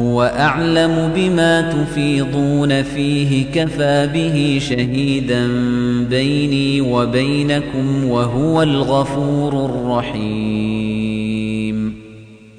هو أعلم بما تفيضون فيه كفى به شهيدا بيني وبينكم وهو الغفور الرحيم.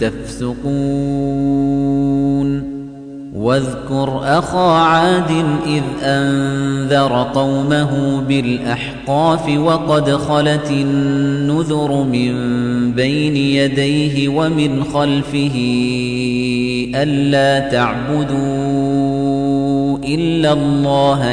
تفسقون واذكر أخا عاد إذ أنذر قومه بالأحقاف وقد خلت النذر من بين يديه ومن خلفه ألا تعبدوا إلا الله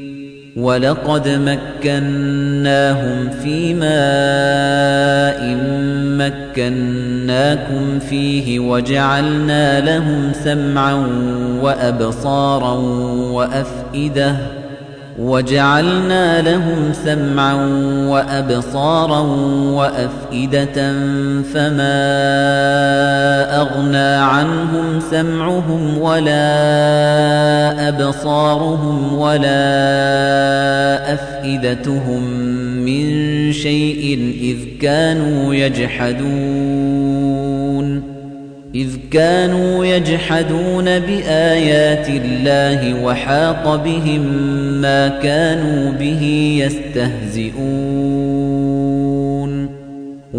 ولقد مكناهم في ماء مكناكم فيه وجعلنا لهم سمعا وأبصارا وأفئدة وجعلنا لهم سمعا وأبصارا وأفئدة فما أغنى عنهم سمعهم ولا أبصارهم ولا أفئدتهم من شيء إذ كانوا يجحدون إذ كانوا يجحدون بآيات الله وحاق بهم ما كانوا به يستهزئون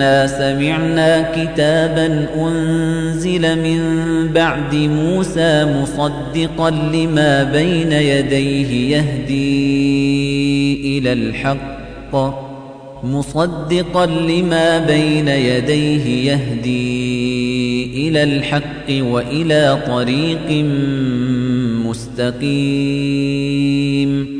إِنَّا سَمِعْنَا كِتَابًا أُنزِلَ مِن بَعْدِ مُوسَى مُصَدِّقًا لِّمَا بَيْنَ يَدَيْهِ يَهْدِي إِلَى الْحَقِّ مُصَدِّقًا لِّمَا بَيْنَ يَدَيْهِ يَهْدِي إِلَى الْحَقِّ وَإِلَى طَرِيقٍ مُسْتَقِيمٍ.